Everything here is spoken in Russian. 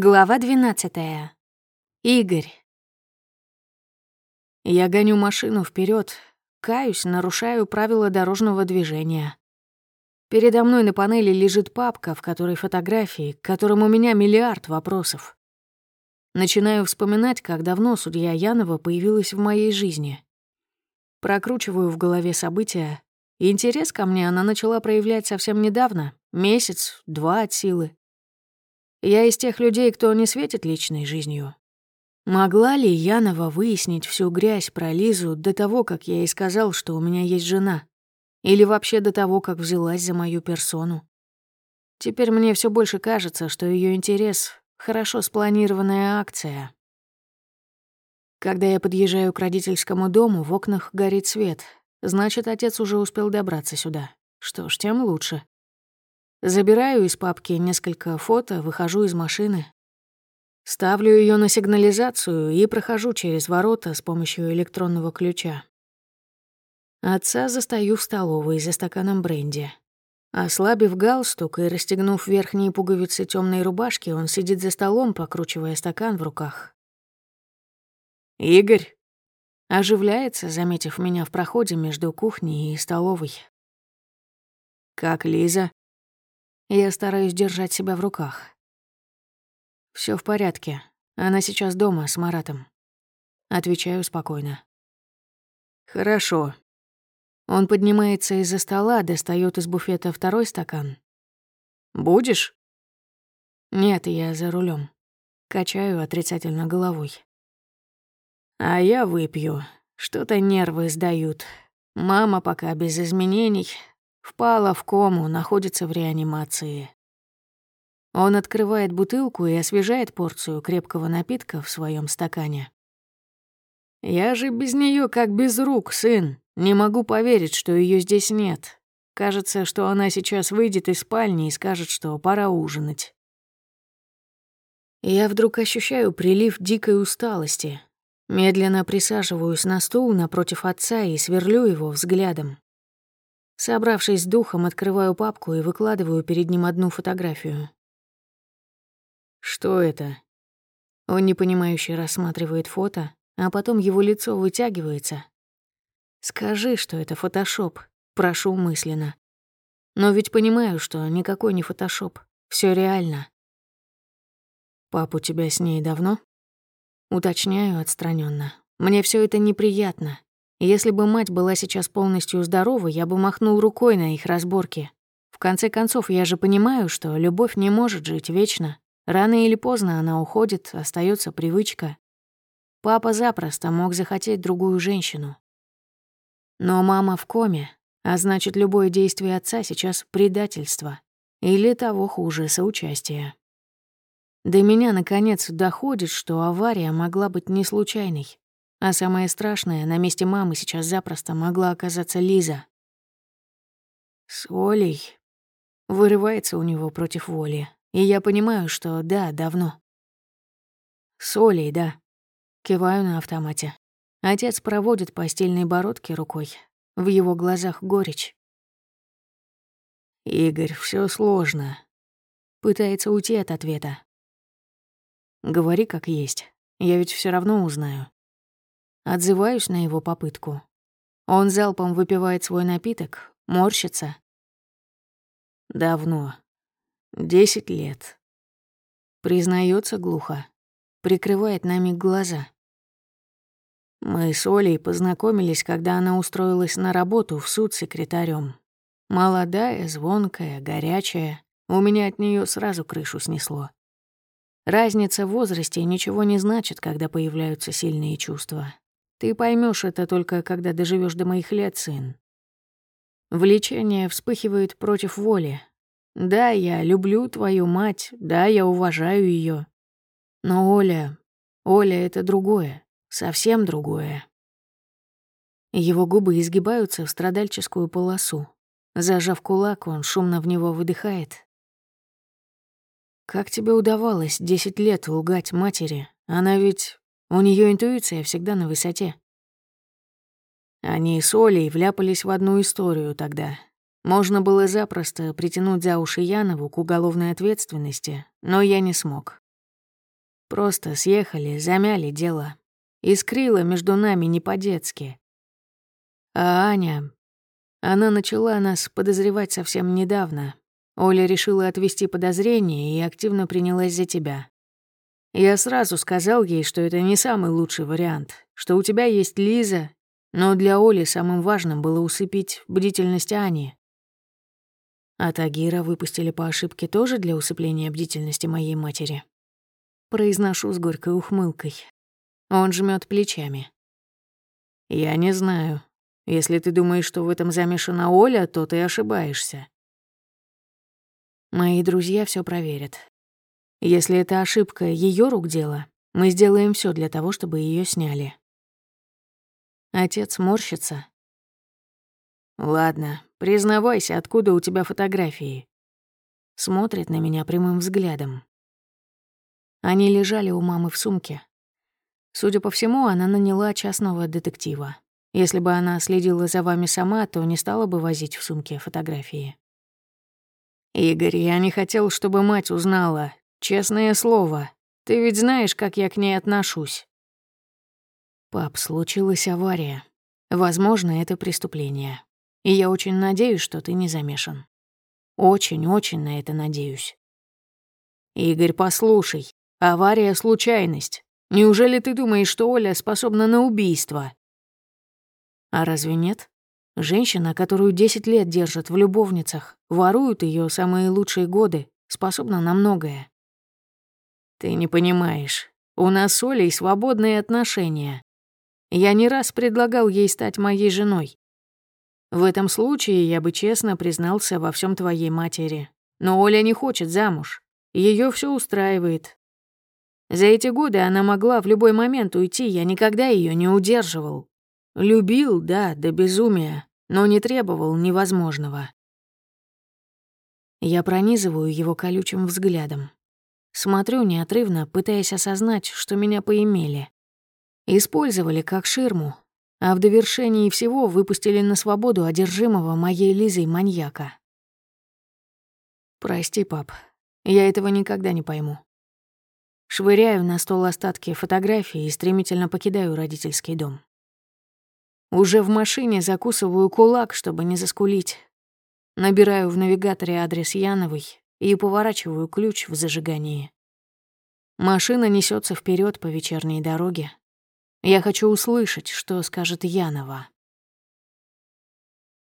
Глава 12. Игорь. Я гоню машину вперед, каюсь, нарушаю правила дорожного движения. Передо мной на панели лежит папка, в которой фотографии, к которым у меня миллиард вопросов. Начинаю вспоминать, как давно судья Янова появилась в моей жизни. Прокручиваю в голове события. Интерес ко мне она начала проявлять совсем недавно, месяц, два от силы. Я из тех людей, кто не светит личной жизнью. Могла ли Янова выяснить всю грязь про Лизу до того, как я ей сказал, что у меня есть жена? Или вообще до того, как взялась за мою персону? Теперь мне все больше кажется, что ее интерес — хорошо спланированная акция. Когда я подъезжаю к родительскому дому, в окнах горит свет. Значит, отец уже успел добраться сюда. Что ж, тем лучше. Забираю из папки несколько фото, выхожу из машины. Ставлю ее на сигнализацию и прохожу через ворота с помощью электронного ключа. Отца застаю в столовой за стаканом бренди. Ослабив галстук и расстегнув верхние пуговицы темной рубашки, он сидит за столом, покручивая стакан в руках. «Игорь!» Оживляется, заметив меня в проходе между кухней и столовой. «Как Лиза?» Я стараюсь держать себя в руках. Все в порядке. Она сейчас дома с Маратом. Отвечаю спокойно. Хорошо. Он поднимается из-за стола, достает из буфета второй стакан. Будешь? Нет, я за рулем. Качаю отрицательно головой. А я выпью. Что-то нервы сдают. Мама пока без изменений, Впала в кому, находится в реанимации. Он открывает бутылку и освежает порцию крепкого напитка в своем стакане. «Я же без нее как без рук, сын. Не могу поверить, что ее здесь нет. Кажется, что она сейчас выйдет из спальни и скажет, что пора ужинать». Я вдруг ощущаю прилив дикой усталости. Медленно присаживаюсь на стул напротив отца и сверлю его взглядом. Собравшись с духом, открываю папку и выкладываю перед ним одну фотографию. «Что это?» Он непонимающе рассматривает фото, а потом его лицо вытягивается. «Скажи, что это фотошоп», прошу мысленно. Но ведь понимаю, что никакой не фотошоп. Все реально. «Пап, у тебя с ней давно?» Уточняю отстраненно. Мне все это неприятно. Если бы мать была сейчас полностью здорова, я бы махнул рукой на их разборки. В конце концов, я же понимаю, что любовь не может жить вечно. Рано или поздно она уходит, остается привычка. Папа запросто мог захотеть другую женщину. Но мама в коме, а значит, любое действие отца сейчас предательство. Или того хуже, соучастие. До меня, наконец, доходит, что авария могла быть не случайной. А самое страшное, на месте мамы сейчас запросто могла оказаться Лиза. С Олей. Вырывается у него против воли. И я понимаю, что да, давно. С Олей, да. Киваю на автомате. Отец проводит по стильной бородке рукой. В его глазах горечь. «Игорь, все сложно». Пытается уйти от ответа. «Говори как есть. Я ведь все равно узнаю». Отзываюсь на его попытку. Он залпом выпивает свой напиток, морщится. Давно. Десять лет. Признается глухо. Прикрывает на миг глаза. Мы с Олей познакомились, когда она устроилась на работу в суд секретарем. Молодая, звонкая, горячая. У меня от нее сразу крышу снесло. Разница в возрасте ничего не значит, когда появляются сильные чувства. Ты поймешь это только когда доживешь до моих лет, сын. Влечение вспыхивает против воли. Да, я люблю твою мать, да, я уважаю ее. Но Оля... Оля — это другое, совсем другое. Его губы изгибаются в страдальческую полосу. Зажав кулак, он шумно в него выдыхает. «Как тебе удавалось десять лет лгать матери? Она ведь у нее интуиция всегда на высоте. Они с Олей вляпались в одну историю тогда. Можно было запросто притянуть за уши Янову к уголовной ответственности, но я не смог. Просто съехали, замяли дело. Искрило между нами не по-детски. А Аня... Она начала нас подозревать совсем недавно. Оля решила отвести подозрения и активно принялась за тебя. Я сразу сказал ей, что это не самый лучший вариант, что у тебя есть Лиза, но для Оли самым важным было усыпить бдительность Ани. А Тагира выпустили по ошибке тоже для усыпления бдительности моей матери. Произношу с горькой ухмылкой. Он жмет плечами. «Я не знаю. Если ты думаешь, что в этом замешана Оля, то ты ошибаешься. Мои друзья все проверят. Если это ошибка ее рук дело, мы сделаем все для того, чтобы ее сняли. Отец морщится. Ладно, признавайся, откуда у тебя фотографии. Смотрит на меня прямым взглядом. Они лежали у мамы в сумке. Судя по всему, она наняла частного детектива. Если бы она следила за вами сама, то не стала бы возить в сумке фотографии. «Игорь, я не хотел, чтобы мать узнала. Честное слово. Ты ведь знаешь, как я к ней отношусь». «Пап, случилась авария. Возможно, это преступление. И я очень надеюсь, что ты не замешан. Очень-очень на это надеюсь». «Игорь, послушай. Авария — случайность. Неужели ты думаешь, что Оля способна на убийство?» «А разве нет? Женщина, которую 10 лет держат в любовницах, воруют ее самые лучшие годы, способна на многое». «Ты не понимаешь. У нас с Олей свободные отношения. Я не раз предлагал ей стать моей женой. В этом случае я бы честно признался во всем твоей матери. Но Оля не хочет замуж. Ее все устраивает, за эти годы она могла в любой момент уйти, я никогда ее не удерживал. Любил, да, до безумия, но не требовал невозможного. Я пронизываю его колючим взглядом. Смотрю неотрывно, пытаясь осознать, что меня поимели. Использовали как ширму, а в довершении всего выпустили на свободу одержимого моей Лизой маньяка. Прости, пап, я этого никогда не пойму. Швыряю на стол остатки фотографий и стремительно покидаю родительский дом. Уже в машине закусываю кулак, чтобы не заскулить. Набираю в навигаторе адрес Яновой и поворачиваю ключ в зажигании. Машина несется вперед по вечерней дороге. Я хочу услышать, что скажет Янова.